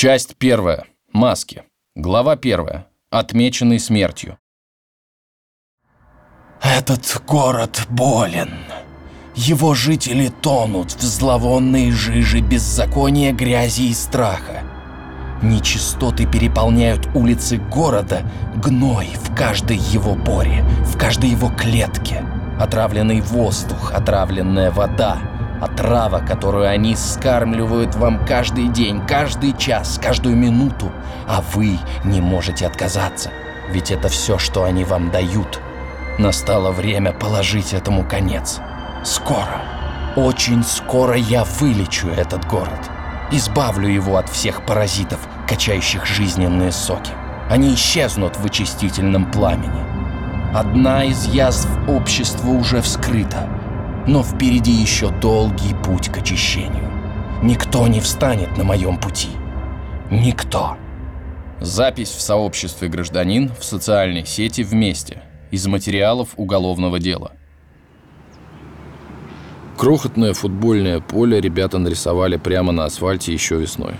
Часть первая. Маски. Глава первая. Отмеченный смертью. Этот город болен. Его жители тонут в зловонной жиже беззакония, грязи и страха. Нечистоты переполняют улицы города, гной в каждой его боре, в каждой его клетке. Отравленный воздух, отравленная вода, отрава, которую они скармливают вам каждый день, каждый час, каждую минуту, а вы не можете отказаться, ведь это все, что они вам дают. Настало время положить этому конец. Скоро, очень скоро я вылечу этот город. Избавлю его от всех паразитов, качающих жизненные соки. Они исчезнут в очистительном пламени. Одна из язв общества уже вскрыта, но впереди еще долгий путь к очищению. Никто не встанет на моем пути. Никто. Запись в сообществе гражданин в социальной сети вместе из материалов уголовного дела. Крохотное футбольное поле ребята нарисовали прямо на асфальте еще весной.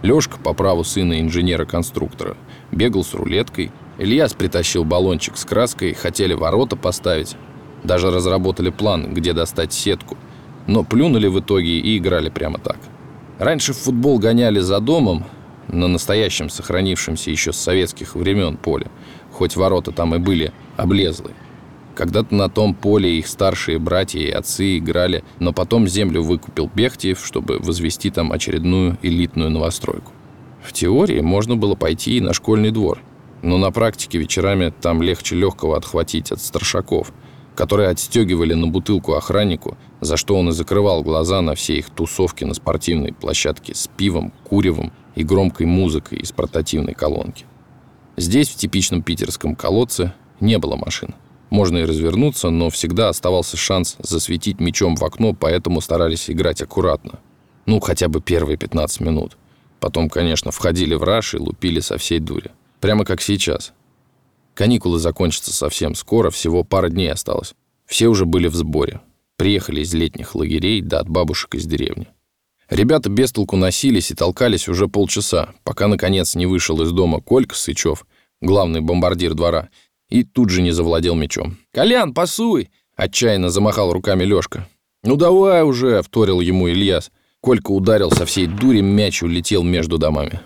Лёшка, по праву сына инженера-конструктора, бегал с рулеткой. Ильяс притащил баллончик с краской, хотели ворота поставить. Даже разработали план, где достать сетку. Но плюнули в итоге и играли прямо так. Раньше в футбол гоняли за домом, на настоящем сохранившемся еще с советских времен поле, хоть ворота там и были облезлые. Когда-то на том поле их старшие братья и отцы играли, но потом землю выкупил Бехтиев, чтобы возвести там очередную элитную новостройку. В теории можно было пойти и на школьный двор, но на практике вечерами там легче легкого отхватить от старшаков, которые отстегивали на бутылку охраннику, за что он и закрывал глаза на все их тусовки на спортивной площадке с пивом, куревом и громкой музыкой из портативной колонки. Здесь, в типичном питерском колодце, не было машин. Можно и развернуться, но всегда оставался шанс засветить мечом в окно, поэтому старались играть аккуратно. Ну, хотя бы первые 15 минут. Потом, конечно, входили в раш и лупили со всей дури. Прямо как сейчас. Каникулы закончатся совсем скоро, всего пара дней осталось. Все уже были в сборе. Приехали из летних лагерей, да от бабушек из деревни. Ребята без толку носились и толкались уже полчаса, пока, наконец, не вышел из дома Колька Сычев, главный бомбардир двора, и тут же не завладел мечом. «Колян, пасуй!» — отчаянно замахал руками Лёшка. «Ну давай уже!» — вторил ему Ильяс. Колька ударил со всей дури, мяч улетел между домами.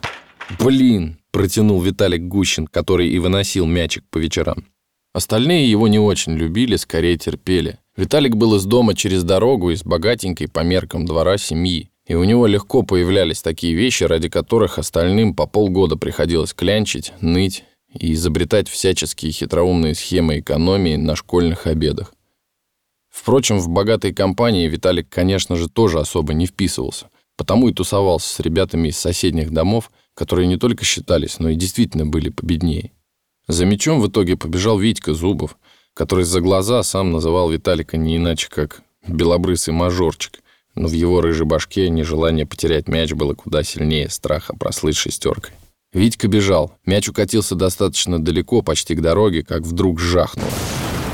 «Блин!» — протянул Виталик Гущин, который и выносил мячик по вечерам. Остальные его не очень любили, скорее терпели. Виталик был из дома через дорогу, из богатенькой по меркам двора семьи. И у него легко появлялись такие вещи, ради которых остальным по полгода приходилось клянчить, ныть и изобретать всяческие хитроумные схемы экономии на школьных обедах. Впрочем, в богатой компании Виталик, конечно же, тоже особо не вписывался, потому и тусовался с ребятами из соседних домов, которые не только считались, но и действительно были победнее. За мечом в итоге побежал Витька Зубов, который за глаза сам называл Виталика не иначе, как «белобрысый мажорчик», но в его рыжей башке нежелание потерять мяч было куда сильнее страха прослыть шестеркой. Витька бежал. Мяч укатился достаточно далеко, почти к дороге, как вдруг жахнуло.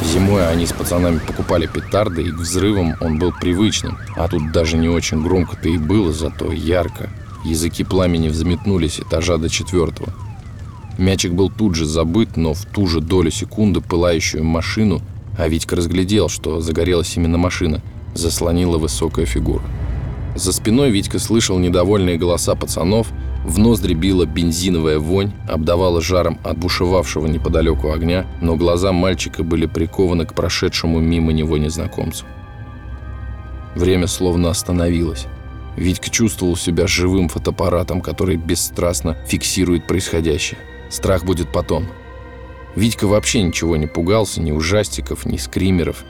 Зимой они с пацанами покупали петарды, и к взрывам он был привычным. А тут даже не очень громко-то и было, зато ярко. Языки пламени взметнулись этажа до четвертого. Мячик был тут же забыт, но в ту же долю секунды пылающую машину, а Витька разглядел, что загорелась именно машина, заслонила высокая фигура. За спиной Витька слышал недовольные голоса пацанов – в ноздри била бензиновая вонь, обдавала жаром от бушевавшего неподалеку огня, но глаза мальчика были прикованы к прошедшему мимо него незнакомцу. Время словно остановилось. Витька чувствовал себя живым фотоаппаратом, который бесстрастно фиксирует происходящее. Страх будет потом. Витька вообще ничего не пугался, ни ужастиков, ни скримеров.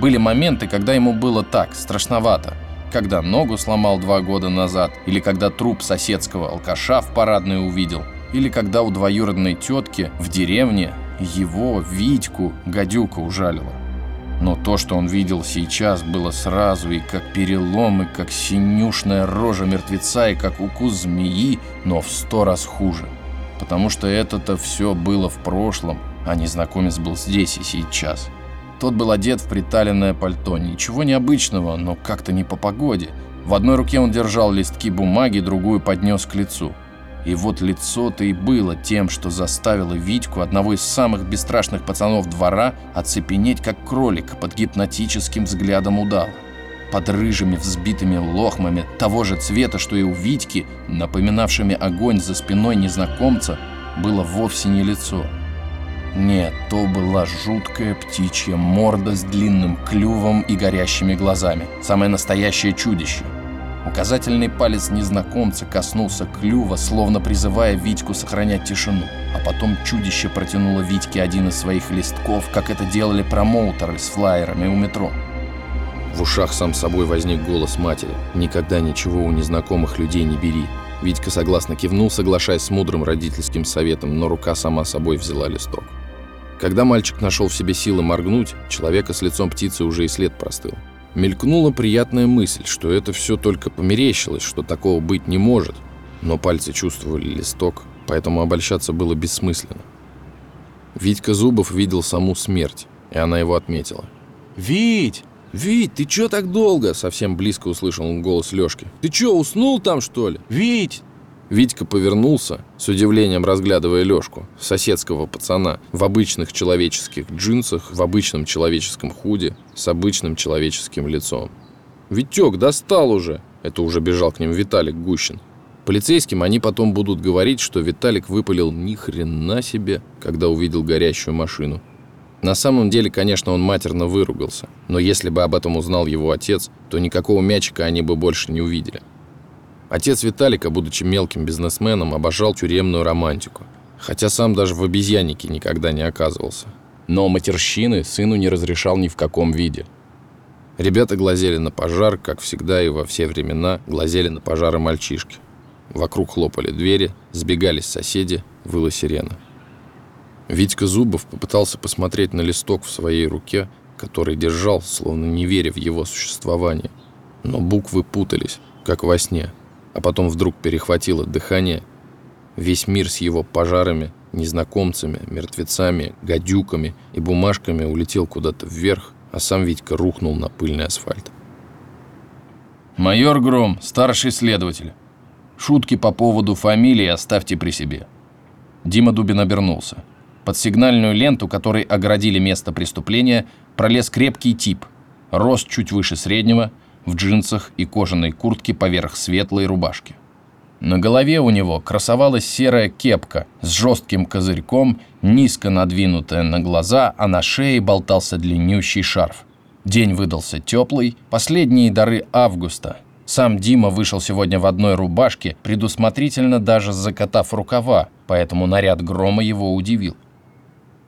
Были моменты, когда ему было так, страшновато – когда ногу сломал два года назад, или когда труп соседского алкаша в парадной увидел, или когда у двоюродной тетки в деревне его, Витьку, гадюка ужалила. Но то, что он видел сейчас, было сразу и как перелом, и как синюшная рожа мертвеца, и как укус змеи, но в сто раз хуже. Потому что это-то все было в прошлом, а незнакомец был здесь и сейчас. Тот был одет в приталенное пальто. Ничего необычного, но как-то не по погоде. В одной руке он держал листки бумаги, другую поднес к лицу. И вот лицо-то и было тем, что заставило Витьку, одного из самых бесстрашных пацанов двора, оцепенеть как кролик под гипнотическим взглядом удала. Под рыжими взбитыми лохмами того же цвета, что и у Витьки, напоминавшими огонь за спиной незнакомца, было вовсе не лицо. Нет, то была жуткая птичья морда с длинным клювом и горящими глазами. Самое настоящее чудище — Указательный палец незнакомца коснулся клюва, словно призывая Витьку сохранять тишину. А потом чудище протянуло Витьке один из своих листков, как это делали промоутеры с флайерами у метро. В ушах сам собой возник голос матери. «Никогда ничего у незнакомых людей не бери». Витька согласно кивнул, соглашаясь с мудрым родительским советом, но рука сама собой взяла листок. Когда мальчик нашел в себе силы моргнуть, человека с лицом птицы уже и след простыл. Мелькнула приятная мысль, что это все только померещилось, что такого быть не может. Но пальцы чувствовали листок, поэтому обольщаться было бессмысленно. Витька Зубов видел саму смерть, и она его отметила. «Вить! Вить, ты чё так долго?» Совсем близко услышал он голос Лёшки. «Ты чё, уснул там, что ли?» Вить! Витька повернулся, с удивлением разглядывая Лёшку, соседского пацана, в обычных человеческих джинсах, в обычном человеческом худе, с обычным человеческим лицом. «Витёк, достал уже!» Это уже бежал к ним Виталик Гущин. Полицейским они потом будут говорить, что Виталик выпалил ни хрена себе, когда увидел горящую машину. На самом деле, конечно, он матерно выругался, но если бы об этом узнал его отец, то никакого мячика они бы больше не увидели. Отец Виталика, будучи мелким бизнесменом, обожал тюремную романтику, хотя сам даже в обезьяннике никогда не оказывался. Но матерщины сыну не разрешал ни в каком виде. Ребята глазели на пожар, как всегда и во все времена глазели на пожары мальчишки. Вокруг хлопали двери, сбегались соседи, выла сирена. Витька Зубов попытался посмотреть на листок в своей руке, который держал, словно не веря в его существование. Но буквы путались, как во сне – а потом вдруг перехватило дыхание. Весь мир с его пожарами, незнакомцами, мертвецами, гадюками и бумажками улетел куда-то вверх, а сам Витька рухнул на пыльный асфальт. «Майор Гром, старший следователь. Шутки по поводу фамилии оставьте при себе». Дима Дубин обернулся. Под сигнальную ленту, которой оградили место преступления, пролез крепкий тип. Рост чуть выше среднего – в джинсах и кожаной куртке поверх светлой рубашки. На голове у него красовалась серая кепка с жестким козырьком, низко надвинутая на глаза, а на шее болтался длиннющий шарф. День выдался теплый, последние дары августа. Сам Дима вышел сегодня в одной рубашке, предусмотрительно даже закатав рукава, поэтому наряд грома его удивил.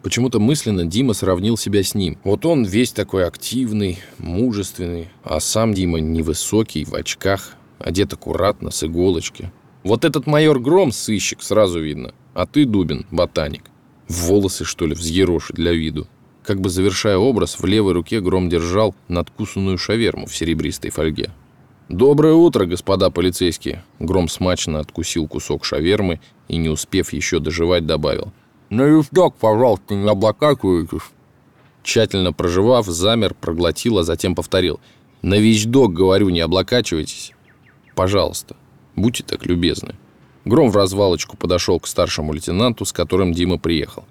Почему-то мысленно Дима сравнил себя с ним. Вот он весь такой активный, мужественный, а сам Дима невысокий, в очках, одет аккуратно, с иголочки. Вот этот майор Гром сыщик, сразу видно, а ты, Дубин, ботаник. Волосы, что ли, взъероши для виду. Как бы завершая образ, в левой руке Гром держал надкусанную шаверму в серебристой фольге. «Доброе утро, господа полицейские!» Гром смачно откусил кусок шавермы и, не успев еще доживать, добавил. На вещдок, пожалуйста, не облокачивайтесь. Тщательно проживав, замер, проглотил, а затем повторил. На вещдок, говорю, не облокачивайтесь. Пожалуйста, будьте так любезны. Гром в развалочку подошел к старшему лейтенанту, с которым Дима приехал.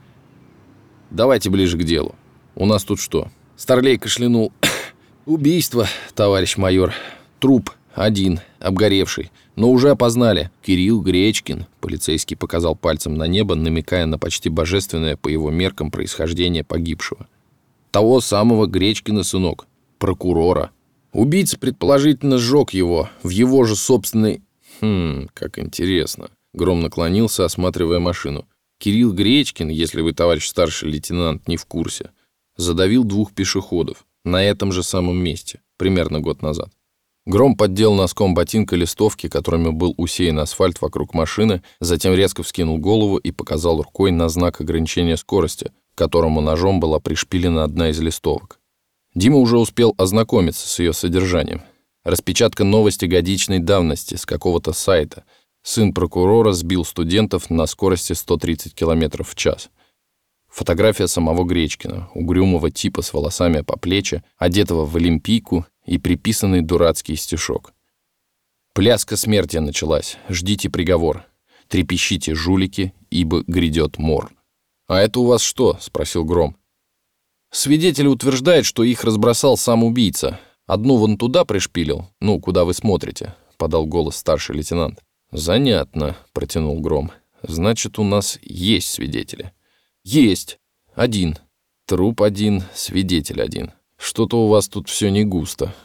«Давайте ближе к делу. У нас тут что?» Старлей кашлянул. «Убийство, товарищ майор. Труп. Один, обгоревший. Но уже опознали. Кирилл Гречкин. Полицейский показал пальцем на небо, намекая на почти божественное по его меркам происхождение погибшего. Того самого Гречкина сынок. Прокурора. Убийца предположительно сжег его в его же собственной... Хм, как интересно. Гром наклонился, осматривая машину. Кирилл Гречкин, если вы, товарищ старший лейтенант, не в курсе, задавил двух пешеходов на этом же самом месте, примерно год назад. Гром поддел носком ботинка листовки, которыми был усеян асфальт вокруг машины, затем резко вскинул голову и показал рукой на знак ограничения скорости, к которому ножом была пришпилена одна из листовок. Дима уже успел ознакомиться с ее содержанием. Распечатка новости годичной давности с какого-то сайта. Сын прокурора сбил студентов на скорости 130 км в час. Фотография самого Гречкина, угрюмого типа с волосами по плечи, одетого в олимпийку и приписанный дурацкий стишок. Пляска смерти началась. Ждите приговор. Трепещите, жулики, ибо грядет мор. «А это у вас что?» — спросил Гром. Свидетель утверждает, что их разбросал сам убийца. Одну вон туда пришпилил, ну, куда вы смотрите, подал голос старший лейтенант. Занятно, протянул Гром. Значит, у нас есть свидетели. Есть. Один. Труп один, свидетель один. Что-то у вас тут все не густо.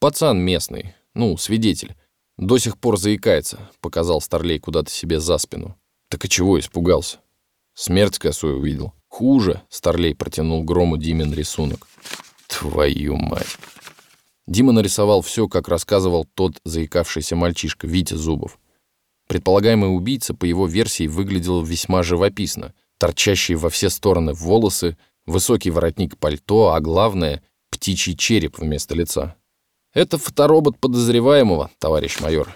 Пацан местный, ну, свидетель. До сих пор заикается, показал Старлей куда-то себе за спину. Так и чего испугался? Смерть косой увидел. Хуже, Старлей протянул Грому Димин рисунок. Твою мать. Дима нарисовал все, как рассказывал тот заикавшийся мальчишка, Витя Зубов. Предполагаемый убийца, по его версии, выглядел весьма живописно. Торчащие во все стороны волосы, высокий воротник пальто, а главное — птичий череп вместо лица. «Это фоторобот подозреваемого, товарищ майор».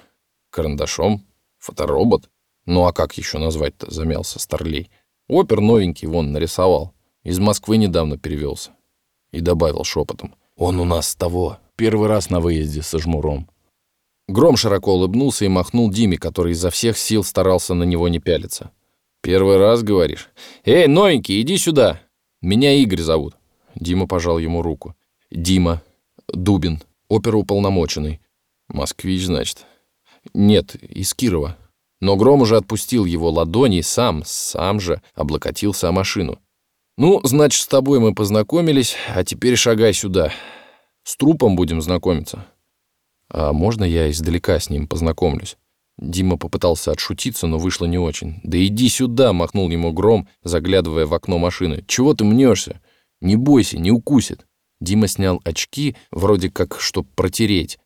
«Карандашом? Фоторобот? Ну а как еще назвать-то?» — замялся Старлей. Опер новенький вон нарисовал. Из Москвы недавно перевелся. И добавил шепотом. Он у нас того. Первый раз на выезде со жмуром. Гром широко улыбнулся и махнул Диме, который изо всех сил старался на него не пялиться. «Первый раз, говоришь? Эй, новенький, иди сюда! Меня Игорь зовут». Дима пожал ему руку. «Дима. Дубин. Оперуполномоченный. Москвич, значит?» «Нет, из Кирова». Но Гром уже отпустил его ладони и сам, сам же облокотился о машину. «Ну, значит, с тобой мы познакомились, а теперь шагай сюда. С трупом будем знакомиться». «А можно я издалека с ним познакомлюсь?» Дима попытался отшутиться, но вышло не очень. «Да иди сюда!» — махнул ему Гром, заглядывая в окно машины. «Чего ты мнешься? Не бойся, не укусит». Дима снял очки, вроде как, чтоб протереть.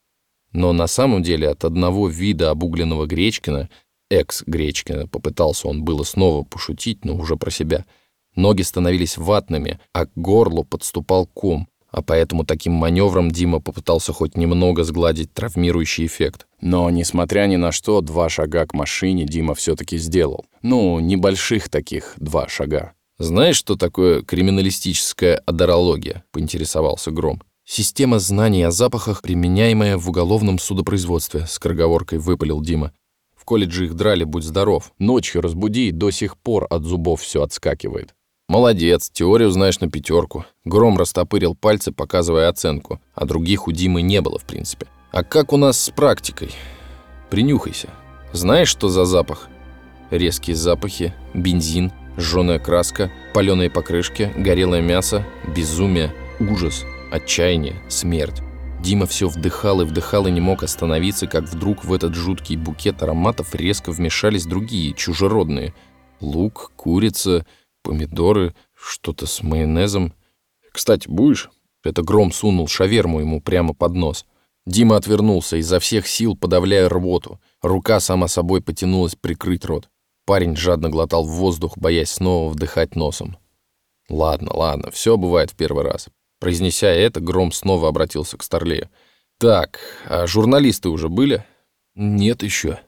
Но на самом деле от одного вида обугленного Гречкина экс-Гречкина. Попытался он было снова пошутить, но уже про себя. Ноги становились ватными, а к горлу подступал ком, а поэтому таким маневром Дима попытался хоть немного сгладить травмирующий эффект. Но, несмотря ни на что, два шага к машине Дима все-таки сделал. Ну, небольших таких два шага. «Знаешь, что такое криминалистическая адорология?» — поинтересовался Гром. «Система знаний о запахах, применяемая в уголовном судопроизводстве», — скороговоркой выпалил Дима. В колледже их драли, будь здоров. Ночью разбуди, до сих пор от зубов все отскакивает. Молодец, теорию знаешь на пятерку. Гром растопырил пальцы, показывая оценку, а других у Димы не было, в принципе. А как у нас с практикой? Принюхайся. Знаешь, что за запах? Резкие запахи, бензин, жженая краска, паленые покрышки, горелое мясо, безумие, ужас, отчаяние, смерть. Дима все вдыхал и вдыхал и не мог остановиться, как вдруг в этот жуткий букет ароматов резко вмешались другие, чужеродные. Лук, курица, помидоры, что-то с майонезом. «Кстати, будешь?» Это Гром сунул шаверму ему прямо под нос. Дима отвернулся, изо всех сил подавляя рвоту. Рука сама собой потянулась прикрыть рот. Парень жадно глотал в воздух, боясь снова вдыхать носом. «Ладно, ладно, все бывает в первый раз. Произнеся это, Гром снова обратился к Старлею. «Так, а журналисты уже были?» «Нет еще».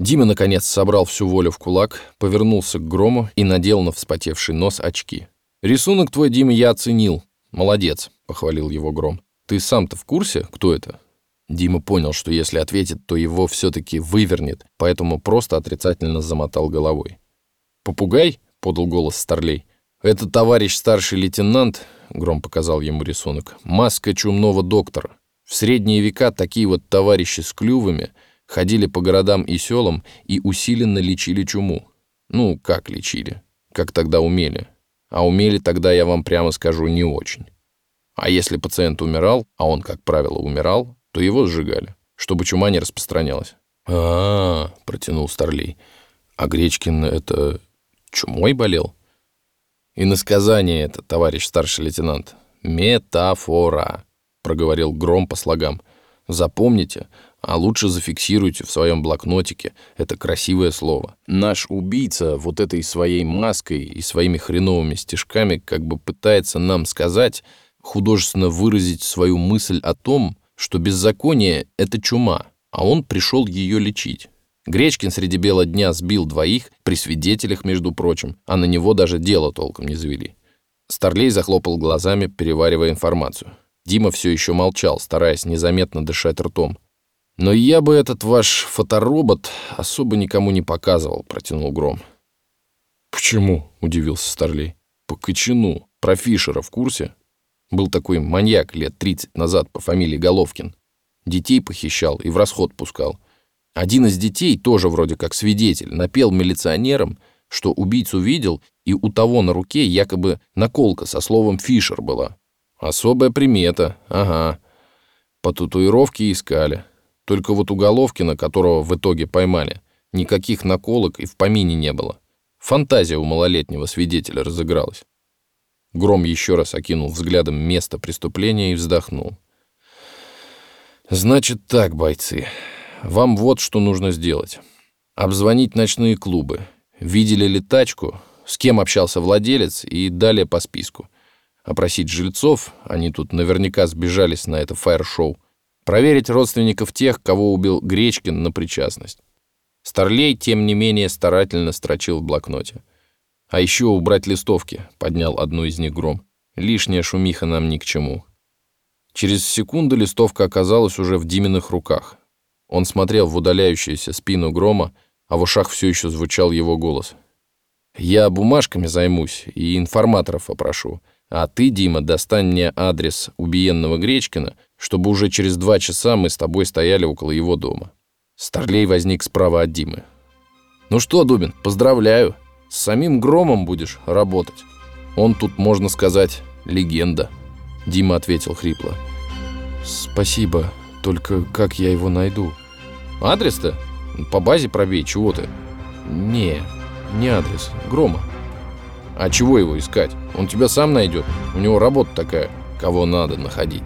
Дима, наконец, собрал всю волю в кулак, повернулся к Грому и надел на вспотевший нос очки. «Рисунок твой, Дима, я оценил. Молодец», — похвалил его Гром. «Ты сам-то в курсе, кто это?» Дима понял, что если ответит, то его все-таки вывернет, поэтому просто отрицательно замотал головой. «Попугай?» — подал голос Старлей. «Это товарищ старший лейтенант, Гром показал ему рисунок. «Маска чумного доктора. В средние века такие вот товарищи с клювами ходили по городам и селам и усиленно лечили чуму. Ну, как лечили? Как тогда умели. А умели тогда, я вам прямо скажу, не очень. А если пациент умирал, а он, как правило, умирал, то его сжигали, чтобы чума не распространялась. а, -а, -а протянул Старлей. «А Гречкин это чумой болел?» И на сказание это, товарищ старший лейтенант. Метафора, проговорил Гром по слогам. Запомните, а лучше зафиксируйте в своем блокнотике это красивое слово. Наш убийца вот этой своей маской и своими хреновыми стежками как бы пытается нам сказать, художественно выразить свою мысль о том, что беззаконие — это чума, а он пришел ее лечить. Гречкин среди бела дня сбил двоих, при свидетелях, между прочим, а на него даже дело толком не завели. Старлей захлопал глазами, переваривая информацию. Дима все еще молчал, стараясь незаметно дышать ртом. Но я бы этот ваш фоторобот особо никому не показывал, протянул Гром. Почему? удивился Старлей. По кочану. Про Фишера в курсе? Был такой маньяк лет 30 назад по фамилии Головкин. Детей похищал и в расход пускал. Один из детей, тоже вроде как свидетель, напел милиционерам, что убийцу видел, и у того на руке якобы наколка со словом «Фишер» была. Особая примета, ага. По татуировке искали. Только вот у Головкина, которого в итоге поймали, никаких наколок и в помине не было. Фантазия у малолетнего свидетеля разыгралась. Гром еще раз окинул взглядом место преступления и вздохнул. «Значит так, бойцы, вам вот что нужно сделать. Обзвонить ночные клубы. Видели ли тачку, с кем общался владелец и далее по списку. Опросить жильцов, они тут наверняка сбежались на это фаер-шоу. Проверить родственников тех, кого убил Гречкин на причастность. Старлей, тем не менее, старательно строчил в блокноте. А еще убрать листовки, поднял одну из них гром. Лишняя шумиха нам ни к чему. Через секунду листовка оказалась уже в Диминых руках. Он смотрел в удаляющуюся спину грома, а в ушах все еще звучал его голос. «Я бумажками займусь и информаторов опрошу, а ты, Дима, достань мне адрес убиенного Гречкина, чтобы уже через два часа мы с тобой стояли около его дома». Старлей возник справа от Димы. «Ну что, Дубин, поздравляю!» С самим Громом будешь работать. Он тут, можно сказать, легенда. Дима ответил хрипло. Спасибо, только как я его найду? Адрес-то? По базе пробей, чего ты? Не, не адрес, Грома. А чего его искать? Он тебя сам найдет. У него работа такая, кого надо находить.